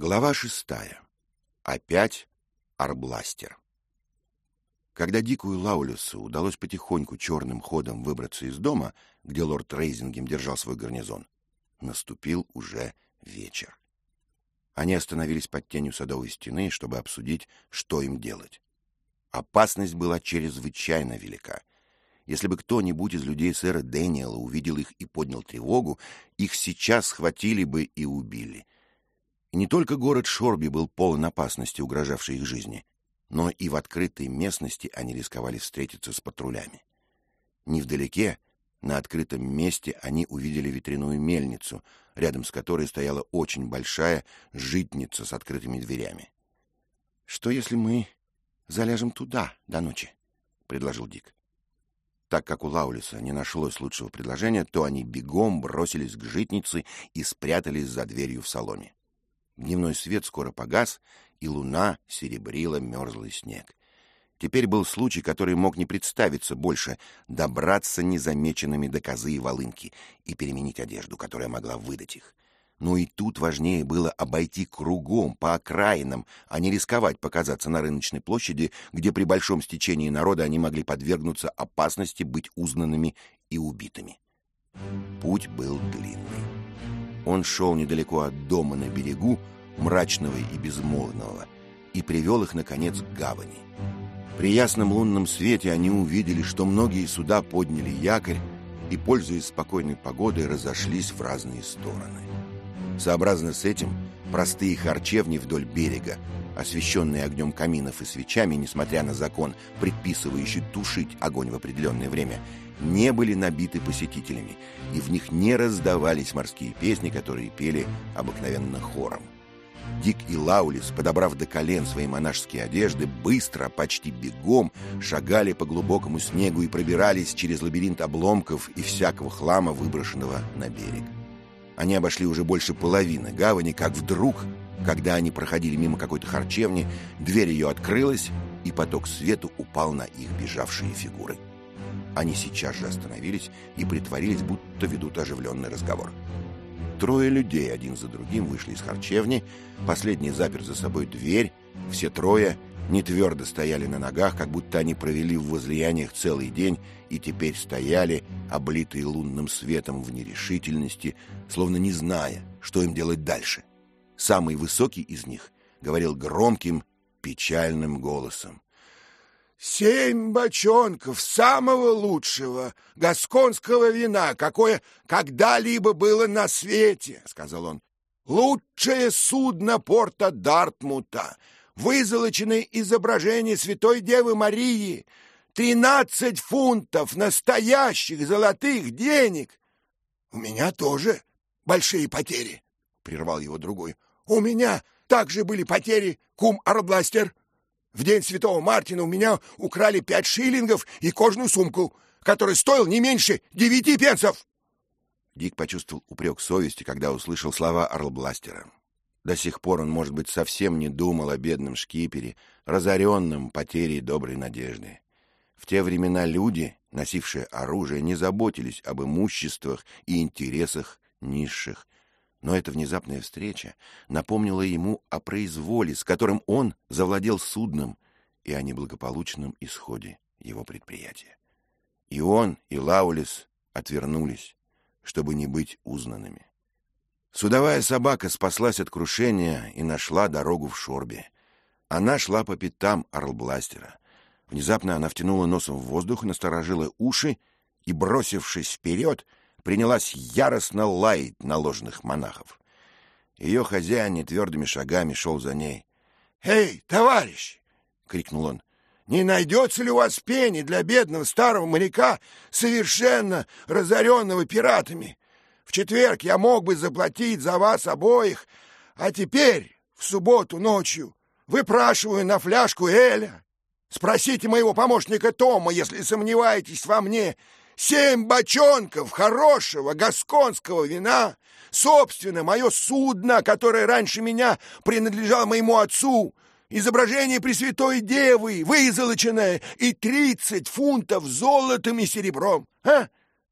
Глава шестая. Опять Арбластер. Когда Дику и Лаулюсу удалось потихоньку черным ходом выбраться из дома, где лорд Рейзингем держал свой гарнизон, наступил уже вечер. Они остановились под тенью садовой стены, чтобы обсудить, что им делать. Опасность была чрезвычайно велика. Если бы кто-нибудь из людей сэра Дэниела увидел их и поднял тревогу, их сейчас схватили бы и убили — и не только город Шорби был полон опасности, угрожавшей их жизни, но и в открытой местности они рисковали встретиться с патрулями. Невдалеке, на открытом месте, они увидели ветряную мельницу, рядом с которой стояла очень большая житница с открытыми дверями. «Что, если мы заляжем туда до ночи?» — предложил Дик. Так как у Лаулиса не нашлось лучшего предложения, то они бегом бросились к житнице и спрятались за дверью в соломе. Дневной свет скоро погас, и луна серебрила мерзлый снег. Теперь был случай, который мог не представиться больше, добраться незамеченными до козы и волынки и переменить одежду, которая могла выдать их. Но и тут важнее было обойти кругом, по окраинам, а не рисковать показаться на рыночной площади, где при большом стечении народа они могли подвергнуться опасности быть узнанными и убитыми. Путь был длинный. Он шел недалеко от дома на берегу, мрачного и безмолвного, и привел их, наконец, к гавани. При ясном лунном свете они увидели, что многие суда подняли якорь и, пользуясь спокойной погодой, разошлись в разные стороны. Сообразно с этим, простые харчевни вдоль берега, освещенные огнем каминов и свечами, несмотря на закон, предписывающий тушить огонь в определенное время, не были набиты посетителями, и в них не раздавались морские песни, которые пели обыкновенно хором. Дик и Лаулис, подобрав до колен свои монашеские одежды, быстро, почти бегом, шагали по глубокому снегу и пробирались через лабиринт обломков и всякого хлама, выброшенного на берег. Они обошли уже больше половины гавани, как вдруг, когда они проходили мимо какой-то харчевни, дверь ее открылась, и поток света упал на их бежавшие фигуры. Они сейчас же остановились и притворились, будто ведут оживленный разговор. Трое людей один за другим вышли из харчевни, последний запер за собой дверь, все трое не твердо стояли на ногах, как будто они провели в возлияниях целый день и теперь стояли, облитые лунным светом в нерешительности, словно не зная, что им делать дальше. Самый высокий из них говорил громким, печальным голосом. Семь бочонков самого лучшего гасконского вина, какое когда-либо было на свете, — сказал он. Лучшее судно порта Дартмута, вызолоченное изображение Святой Девы Марии, тринадцать фунтов настоящих золотых денег. — У меня тоже большие потери, — прервал его другой. — У меня также были потери, кум Арбластер. — в день Святого Мартина у меня украли пять шиллингов и кожную сумку, которая стоила не меньше девяти пенсов. Дик почувствовал упрек совести, когда услышал слова Арлбластера. До сих пор он, может быть, совсем не думал о бедном шкипере, разоренном потерей доброй надежды. В те времена люди, носившие оружие, не заботились об имуществах и интересах низших, но эта внезапная встреча напомнила ему о произволе, с которым он завладел судном, и о неблагополучном исходе его предприятия. И он, и Лаулис отвернулись, чтобы не быть узнанными. Судовая собака спаслась от крушения и нашла дорогу в Шорбе. Она шла по пятам Орлбластера. Внезапно она втянула носом в воздух, насторожила уши и, бросившись вперед, принялась яростно лаять наложенных монахов. Ее хозяин твердыми шагами шел за ней. «Эй, товарищ!» — крикнул он. «Не найдется ли у вас пени для бедного старого моряка, совершенно разоренного пиратами? В четверг я мог бы заплатить за вас обоих, а теперь, в субботу ночью, выпрашиваю на фляжку Эля. Спросите моего помощника Тома, если сомневаетесь во мне, Семь бочонков хорошего гасконского вина, собственно, мое судно, которое раньше меня принадлежало моему отцу, изображение Пресвятой Девы, вызолоченное, и тридцать фунтов золотом и серебром. А?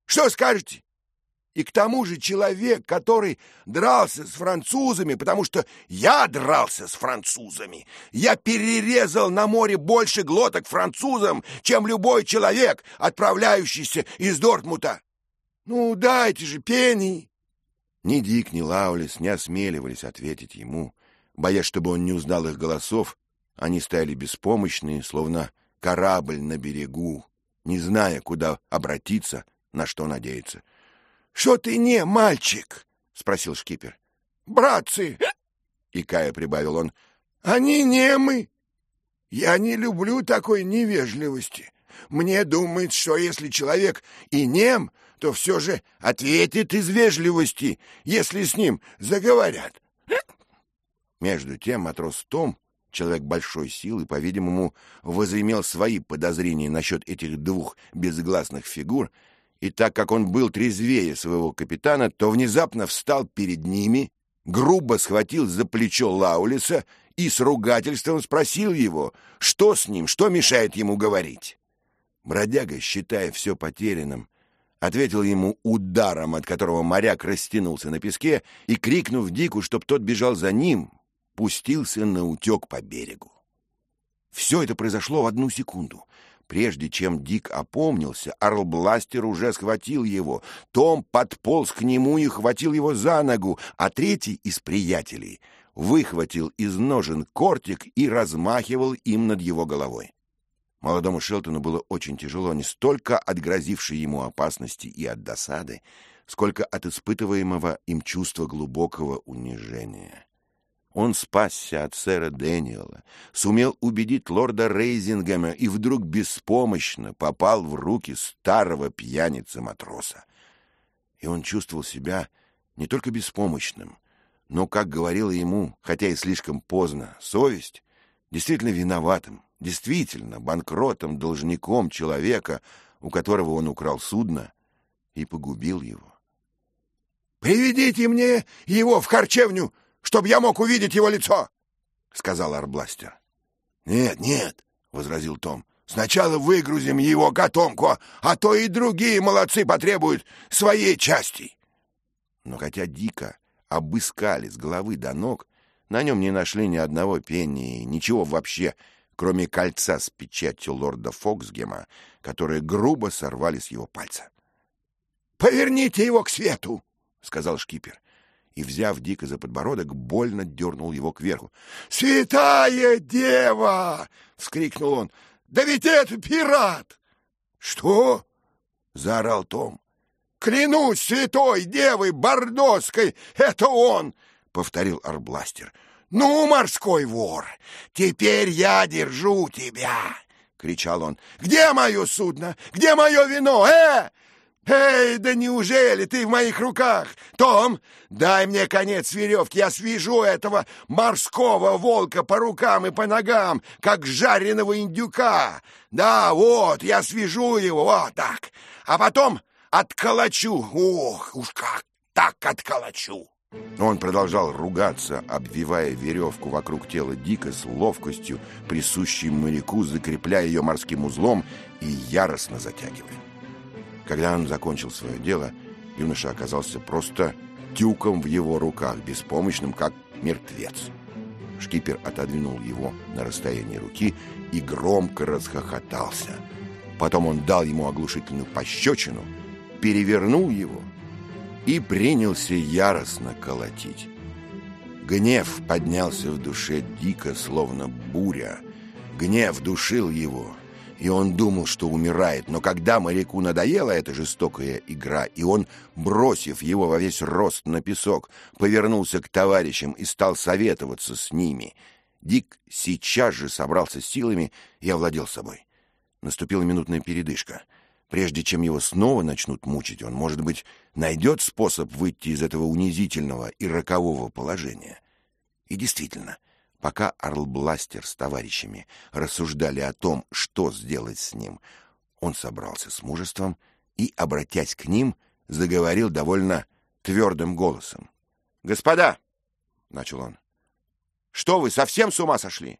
Что скажете? И к тому же человек, который дрался с французами, потому что я дрался с французами. Я перерезал на море больше глоток французам, чем любой человек, отправляющийся из Дортмута. Ну, дайте же пени. Ни Дик, ни Лаулис не осмеливались ответить ему. Боясь, чтобы он не узнал их голосов, они стояли беспомощные, словно корабль на берегу, не зная, куда обратиться, на что надеяться. — Что ты не, мальчик? — спросил шкипер. — Братцы! — Кая прибавил он. — Они немы. Я не люблю такой невежливости. Мне думается, что если человек и нем, то все же ответит из вежливости, если с ним заговорят. Между тем матрос Том человек большой силы, по-видимому, возымел свои подозрения насчет этих двух безгласных фигур, и так как он был трезвее своего капитана, то внезапно встал перед ними, грубо схватил за плечо Лаулиса и с ругательством спросил его, что с ним, что мешает ему говорить. Бродяга, считая все потерянным, ответил ему ударом, от которого моряк растянулся на песке, и, крикнув Дику, чтоб тот бежал за ним, пустился на утек по берегу. Все это произошло в одну секунду. Прежде чем Дик опомнился, Арлбластер уже схватил его. Том подполз к нему и хватил его за ногу, а третий из приятелей выхватил из ножен кортик и размахивал им над его головой. Молодому Шелтону было очень тяжело не столько от грозившей ему опасности и от досады, сколько от испытываемого им чувства глубокого унижения. Он спасся от сэра Дэниела, сумел убедить лорда Рейзингема и вдруг беспомощно попал в руки старого пьяницы-матроса. И он чувствовал себя не только беспомощным, но, как говорила ему, хотя и слишком поздно, совесть, действительно виноватым, действительно банкротом, должником человека, у которого он украл судно и погубил его. «Приведите мне его в харчевню!» Чтобы я мог увидеть его лицо, — сказал Арбластер. — Нет, нет, — возразил Том. — Сначала выгрузим его котомку, а то и другие молодцы потребуют своей части. Но хотя дико обыскали с головы до ног, на нем не нашли ни одного пенни, ничего вообще, кроме кольца с печатью лорда Фоксгема, которые грубо сорвали с его пальца. — Поверните его к свету, — сказал шкипер и, взяв Дика за подбородок, больно дернул его кверху. «Святая дева!» — вскрикнул он. «Да ведь это пират!» «Что?» — заорал Том. «Клянусь святой девой Бордоской, это он!» — повторил Арбластер. «Ну, морской вор, теперь я держу тебя!» — кричал он. «Где мое судно? Где мое вино? Э! «Эй, да неужели ты в моих руках? Том, дай мне конец веревки, я свяжу этого морского волка по рукам и по ногам, как жареного индюка. Да, вот, я свяжу его, вот так, а потом отколочу. Ох, уж как так отколочу!» Он продолжал ругаться, обвивая веревку вокруг тела Дика с ловкостью, присущей моряку, закрепляя ее морским узлом и яростно затягивая. Когда он закончил свое дело, юноша оказался просто тюком в его руках, беспомощным, как мертвец. Шкипер отодвинул его на расстояние руки и громко расхохотался. Потом он дал ему оглушительную пощечину, перевернул его и принялся яростно колотить. Гнев поднялся в душе дико, словно буря. Гнев душил его — и он думал, что умирает. Но когда моряку надоела эта жестокая игра, и он, бросив его во весь рост на песок, повернулся к товарищам и стал советоваться с ними, Дик сейчас же собрался силами и овладел собой. Наступила минутная передышка. Прежде чем его снова начнут мучить, он, может быть, найдет способ выйти из этого унизительного и рокового положения. И действительно, Пока Арлбластер с товарищами рассуждали о том, что сделать с ним, он собрался с мужеством и, обратясь к ним, заговорил довольно твердым голосом. «Господа!» — начал он. «Что вы, совсем с ума сошли?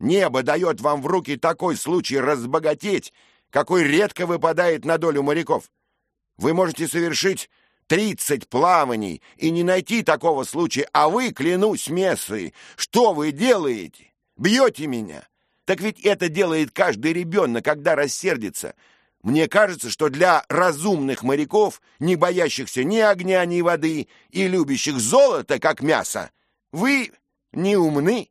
Небо дает вам в руки такой случай разбогатеть, какой редко выпадает на долю моряков. Вы можете совершить Тридцать плаваний, и не найти такого случая, а вы, клянусь мессой, что вы делаете? Бьете меня? Так ведь это делает каждый ребенок, когда рассердится. Мне кажется, что для разумных моряков, не боящихся ни огня, ни воды и любящих золото, как мясо, вы не умны.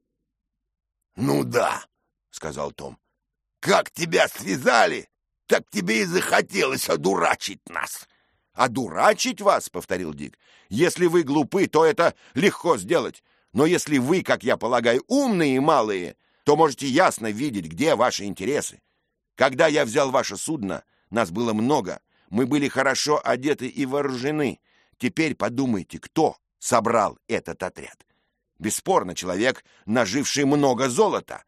— Ну да, — сказал Том. — Как тебя связали, так тебе и захотелось одурачить нас. — Одурачить вас, — повторил Дик. — Если вы глупы, то это легко сделать. Но если вы, как я полагаю, умные и малые, то можете ясно видеть, где ваши интересы. Когда я взял ваше судно, нас было много, мы были хорошо одеты и вооружены. Теперь подумайте, кто собрал этот отряд. Бесспорно, человек, наживший много золота.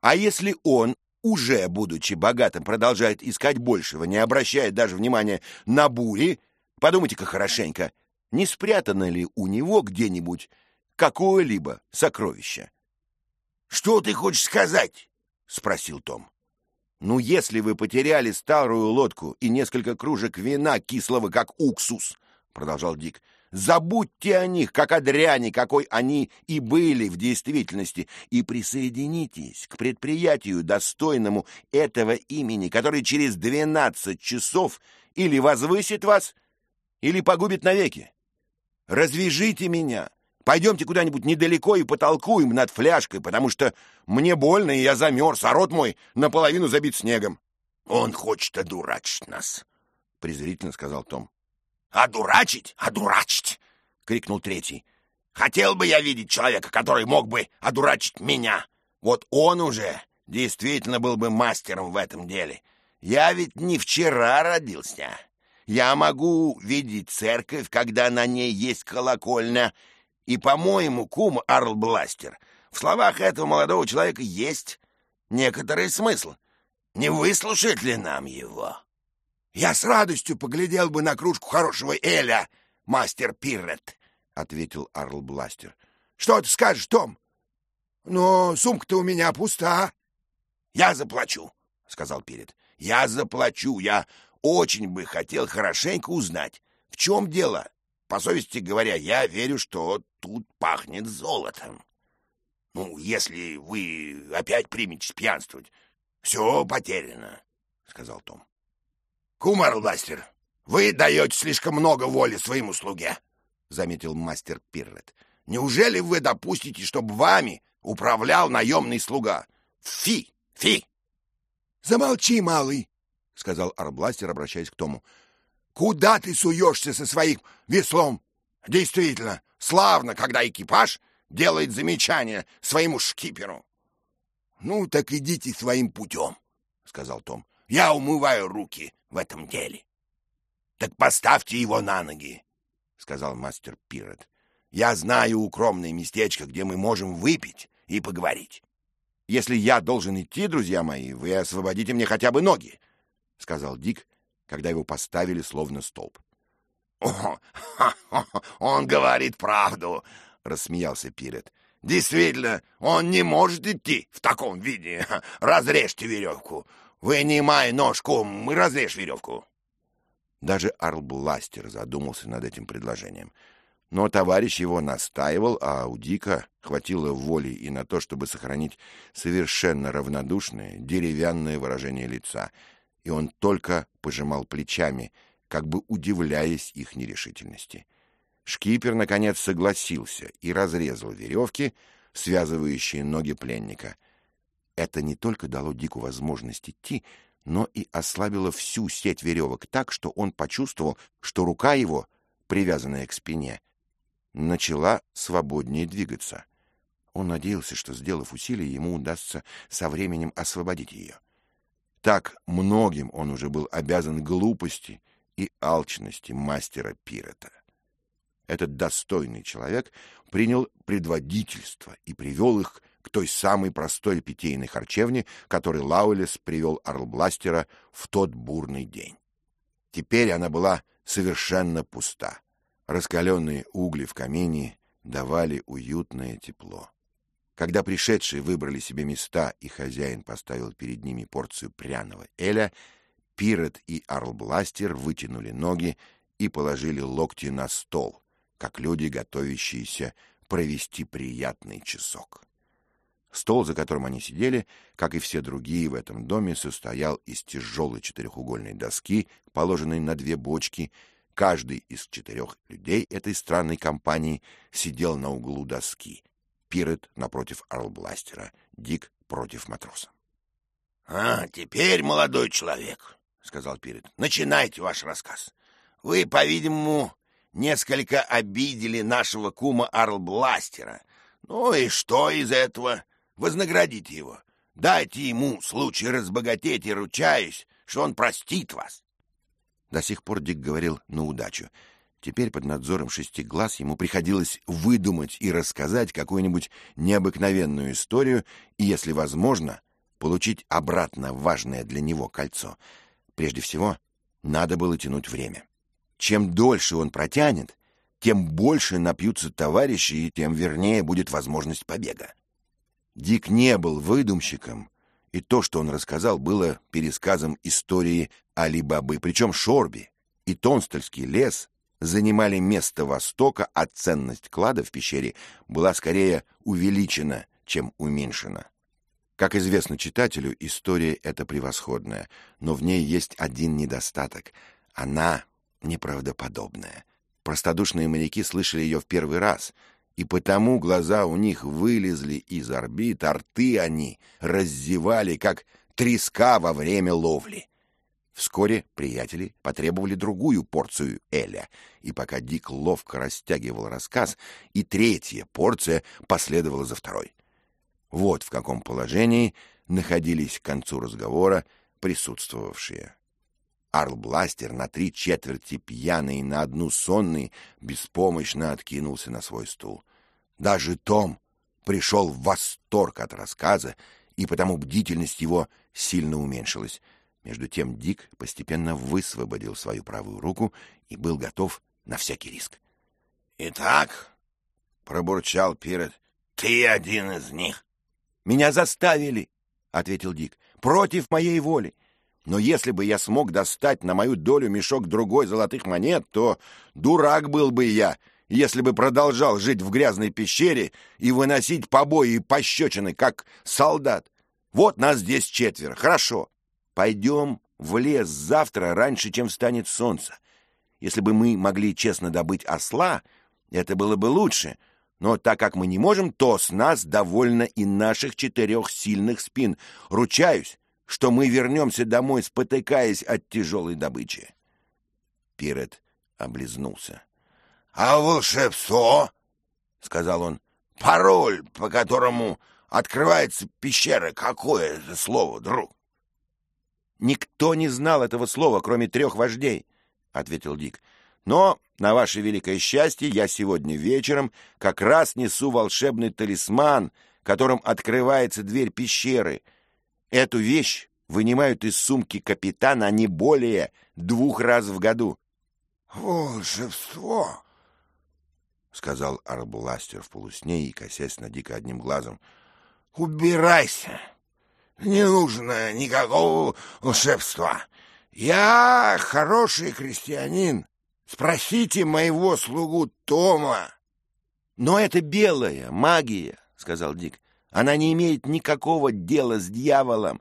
А если он, уже будучи богатым, продолжает искать большего, не обращая даже внимания на бури, подумайте-ка хорошенько, не спрятано ли у него где-нибудь какое-либо сокровище? — Что ты хочешь сказать? — спросил Том. — Ну, если вы потеряли старую лодку и несколько кружек вина кислого, как уксус, — продолжал Дик, — Забудьте о них, как о дряни, какой они и были в действительности, и присоединитесь к предприятию, достойному этого имени, который через двенадцать часов или возвысит вас, или погубит навеки. Развяжите меня, пойдемте куда-нибудь недалеко и потолкуем над фляжкой, потому что мне больно, и я замерз, а рот мой наполовину забит снегом. — Он хочет одурачить нас, — презрительно сказал Том. «Одурачить? Одурачить!» — крикнул третий. «Хотел бы я видеть человека, который мог бы одурачить меня. Вот он уже действительно был бы мастером в этом деле. Я ведь не вчера родился. Я могу видеть церковь, когда на ней есть колокольня. И, по-моему, кум Арл Бластер, в словах этого молодого человека есть некоторый смысл. Не выслушает ли нам его?» «Я с радостью поглядел бы на кружку хорошего Эля, мастер Пиррет», — ответил Арл Бластер. «Что ты скажешь, Том? Но сумка-то у меня пуста». «Я заплачу», — сказал Пиррет. «Я заплачу. Я очень бы хотел хорошенько узнать, в чем дело. По совести говоря, я верю, что тут пахнет золотом. Ну, если вы опять приметесь пьянствовать, все потеряно», — сказал Том. «Кумар Ластер, вы даете слишком много воли своему слуге», — заметил мастер Пиррет. «Неужели вы допустите, чтобы вами управлял наемный слуга? Фи! Фи!» «Замолчи, малый!» — сказал Арбластер, обращаясь к Тому. «Куда ты суешься со своим веслом?» «Действительно, славно, когда экипаж делает замечание своему шкиперу». «Ну, так идите своим путем», — сказал Том. «Я умываю руки в этом деле. — Так поставьте его на ноги, — сказал мастер Пирот. — Я знаю укромное местечко, где мы можем выпить и поговорить. — Если я должен идти, друзья мои, вы освободите мне хотя бы ноги, — сказал Дик, когда его поставили словно столб. — О, он говорит правду, — рассмеялся Пирот. — Действительно, он не может идти в таком виде. Разрежьте веревку. «Вынимай ножку и разрежь веревку!» Даже Арл-Бластер задумался над этим предложением. Но товарищ его настаивал, а у Дика хватило воли и на то, чтобы сохранить совершенно равнодушное, деревянное выражение лица, и он только пожимал плечами, как бы удивляясь их нерешительности. Шкипер, наконец, согласился и разрезал веревки, связывающие ноги пленника — это не только дало Дику возможность идти, но и ослабило всю сеть веревок так, что он почувствовал, что рука его, привязанная к спине, начала свободнее двигаться. Он надеялся, что, сделав усилие, ему удастся со временем освободить ее. Так многим он уже был обязан глупости и алчности мастера Пирета. Этот достойный человек принял предводительство и привел их к той самой простой питейной харчевне, которой Лаулес привел Арлбластера в тот бурный день. Теперь она была совершенно пуста. Раскаленные угли в камине давали уютное тепло. Когда пришедшие выбрали себе места и хозяин поставил перед ними порцию пряного эля, Пирот и Арлбластер вытянули ноги и положили локти на стол, как люди, готовящиеся провести приятный часок. Стол, за которым они сидели, как и все другие в этом доме, состоял из тяжелой четырехугольной доски, положенной на две бочки. Каждый из четырех людей этой странной компании сидел на углу доски. Пирет напротив Арлбластера, Дик против матроса. — А, теперь, молодой человек, — сказал Пирет, — начинайте ваш рассказ. Вы, по-видимому, несколько обидели нашего кума Арлбластера. Ну и что из этого? Вознаградите его. Дайте ему случай разбогатеть и ручаюсь, что он простит вас. До сих пор Дик говорил на удачу. Теперь под надзором шести глаз ему приходилось выдумать и рассказать какую-нибудь необыкновенную историю и, если возможно, получить обратно важное для него кольцо. Прежде всего, надо было тянуть время. Чем дольше он протянет, тем больше напьются товарищи, и тем вернее будет возможность побега. Дик не был выдумщиком, и то, что он рассказал, было пересказом истории Али-Бабы. Причем Шорби и Тонстольский лес занимали место Востока, а ценность клада в пещере была скорее увеличена, чем уменьшена. Как известно читателю, история эта превосходная, но в ней есть один недостаток. Она неправдоподобная. Простодушные моряки слышали ее в первый раз, и потому глаза у них вылезли из орбит, а рты они раззевали, как треска во время ловли. Вскоре приятели потребовали другую порцию Эля, и пока Дик ловко растягивал рассказ, и третья порция последовала за второй. Вот в каком положении находились к концу разговора присутствовавшие. Арл-бластер на три четверти пьяный, на одну сонный, беспомощно откинулся на свой стул. Даже Том пришел в восторг от рассказа, и потому бдительность его сильно уменьшилась. Между тем Дик постепенно высвободил свою правую руку и был готов на всякий риск. — Итак, — пробурчал Пирот, — ты один из них. — Меня заставили, — ответил Дик, — против моей воли. Но если бы я смог достать на мою долю мешок другой золотых монет, то дурак был бы я, если бы продолжал жить в грязной пещере и выносить побои и пощечины, как солдат. Вот нас здесь четверо. Хорошо. Пойдем в лес завтра раньше, чем встанет солнце. Если бы мы могли честно добыть осла, это было бы лучше. Но так как мы не можем, то с нас довольно и наших четырех сильных спин. Ручаюсь, что мы вернемся домой, спотыкаясь от тяжелой добычи. Пирет облизнулся. — А волшебство? — сказал он. — Пароль, по которому открывается пещера. Какое это слово, друг? — Никто не знал этого слова, кроме трех вождей, — ответил Дик. — Но, на ваше великое счастье, я сегодня вечером как раз несу волшебный талисман, которым открывается дверь пещеры — Эту вещь вынимают из сумки капитана не более двух раз в году. — Волшебство! — сказал Арбуластер в полусне и косясь на Дика одним глазом. — Убирайся! Не нужно никакого волшебства. Я хороший крестьянин. Спросите моего слугу Тома. — Но это белая магия, — сказал Дик. Она не имеет никакого дела с дьяволом.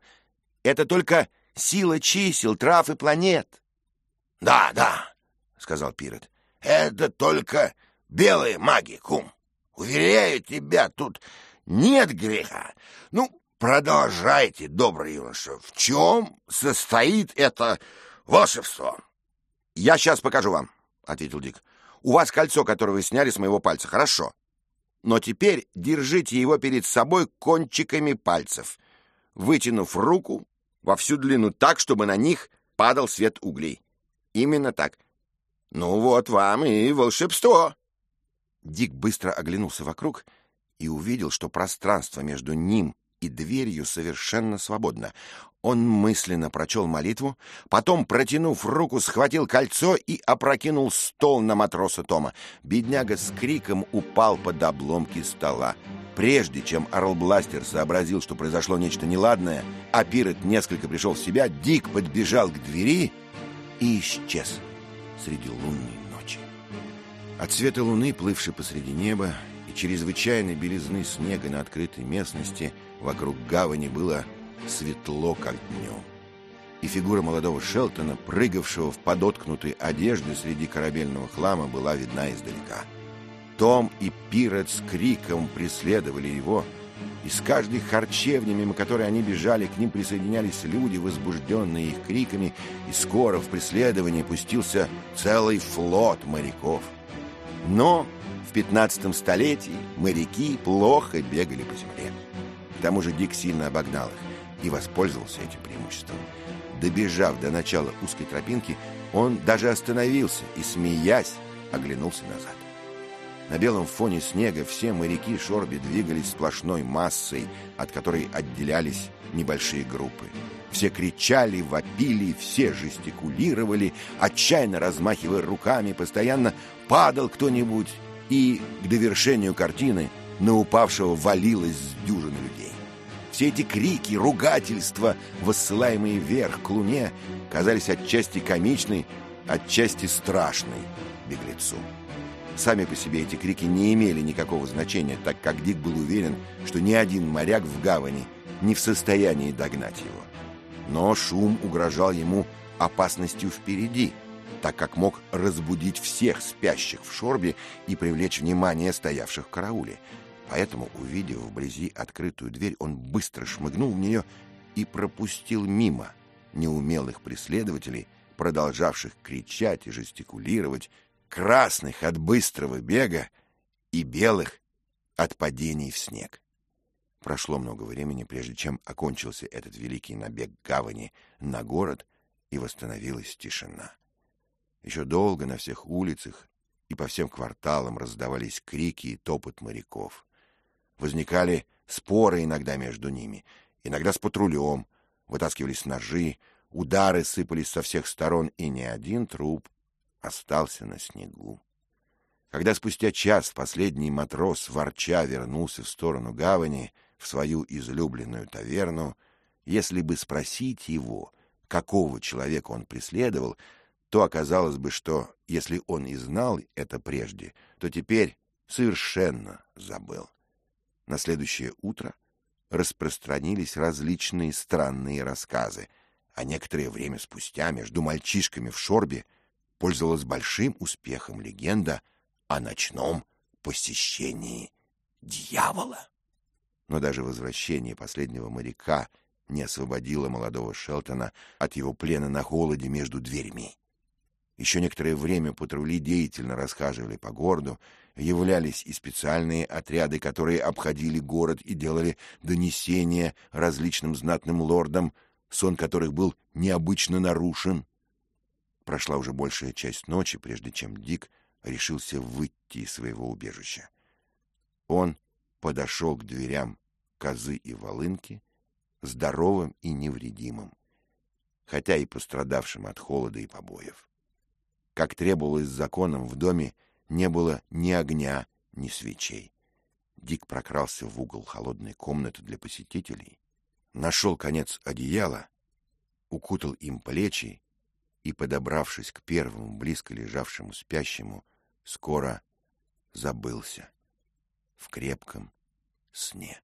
Это только сила чисел, трав и планет. — Да, да, — сказал Пирот. — Это только белая магия, кум. Уверяю тебя, тут нет греха. Ну, продолжайте, добрый юноша. В чем состоит это волшебство? — Я сейчас покажу вам, — ответил Дик. — У вас кольцо, которое вы сняли с моего пальца, хорошо? но теперь держите его перед собой кончиками пальцев, вытянув руку во всю длину так, чтобы на них падал свет углей. Именно так. Ну вот вам и волшебство. Дик быстро оглянулся вокруг и увидел, что пространство между ним и дверью совершенно свободно. Он мысленно прочел молитву, потом, протянув руку, схватил кольцо и опрокинул стол на матроса Тома. Бедняга с криком упал под обломки стола. Прежде чем Орлбластер сообразил, что произошло нечто неладное, а Пирот несколько пришел в себя, Дик подбежал к двери и исчез. среди лунной ночи. От света луны, плывшей посреди неба, и чрезвычайной белизны снега на открытой местности, вокруг гавани было светло, как днем. И фигура молодого Шелтона, прыгавшего в подоткнутой одежде среди корабельного хлама, была видна издалека. Том и Пирот с криком преследовали его — и с каждой харчевни, мимо которой они бежали, к ним присоединялись люди, возбужденные их криками, и скоро в преследовании пустился целый флот моряков. Но в пятнадцатом столетии моряки плохо бегали по земле. К тому же Дик сильно обогнал их и воспользовался этим преимуществом. Добежав до начала узкой тропинки, он даже остановился и, смеясь, оглянулся назад. На белом фоне снега все моряки Шорби двигались сплошной массой, от которой отделялись небольшие группы. Все кричали, вопили, все жестикулировали, отчаянно размахивая руками, постоянно падал кто-нибудь, и к довершению картины на упавшего валилось с дюжины людей. Все эти крики, ругательства, воссылаемые вверх к луне, казались отчасти комичной, отчасти страшной беглецу. Сами по себе эти крики не имели никакого значения, так как Дик был уверен, что ни один моряк в гавани не в состоянии догнать его. Но шум угрожал ему опасностью впереди, так как мог разбудить всех спящих в шорбе и привлечь внимание стоявших в карауле. Поэтому, увидев вблизи открытую дверь, он быстро шмыгнул в нее и пропустил мимо неумелых преследователей, продолжавших кричать и жестикулировать, красных от быстрого бега и белых от падений в снег. Прошло много времени, прежде чем окончился этот великий набег гавани на город, и восстановилась тишина. Еще долго на всех улицах и по всем кварталам раздавались крики и топот моряков. Возникали споры иногда между ними, иногда с патрулем, вытаскивались ножи, удары сыпались со всех сторон, и ни один труп остался на снегу. Когда спустя час последний матрос ворча вернулся в сторону гавани, в свою излюбленную таверну, если бы спросить его, какого человека он преследовал, то оказалось бы, что, если он и знал это прежде, то теперь совершенно забыл. На следующее утро распространились различные странные рассказы, а некоторое время спустя между мальчишками в шорбе пользовалась большим успехом легенда о ночном посещении дьявола. Но даже возвращение последнего моряка не освободило молодого Шелтона от его плена на холоде между дверьми. Еще некоторое время патрули деятельно расхаживали по городу, являлись и специальные отряды, которые обходили город и делали донесения различным знатным лордам, сон которых был необычно нарушен. Прошла уже большая часть ночи, прежде чем Дик решился выйти из своего убежища. Он подошел к дверям козы и волынки, здоровым и невредимым, хотя и пострадавшим от холода и побоев. Как требовалось законом, в доме не было ни огня, ни свечей. Дик прокрался в угол холодной комнаты для посетителей, нашел конец одеяла, укутал им плечи и, подобравшись к первому близко лежавшему спящему, скоро забылся в крепком сне.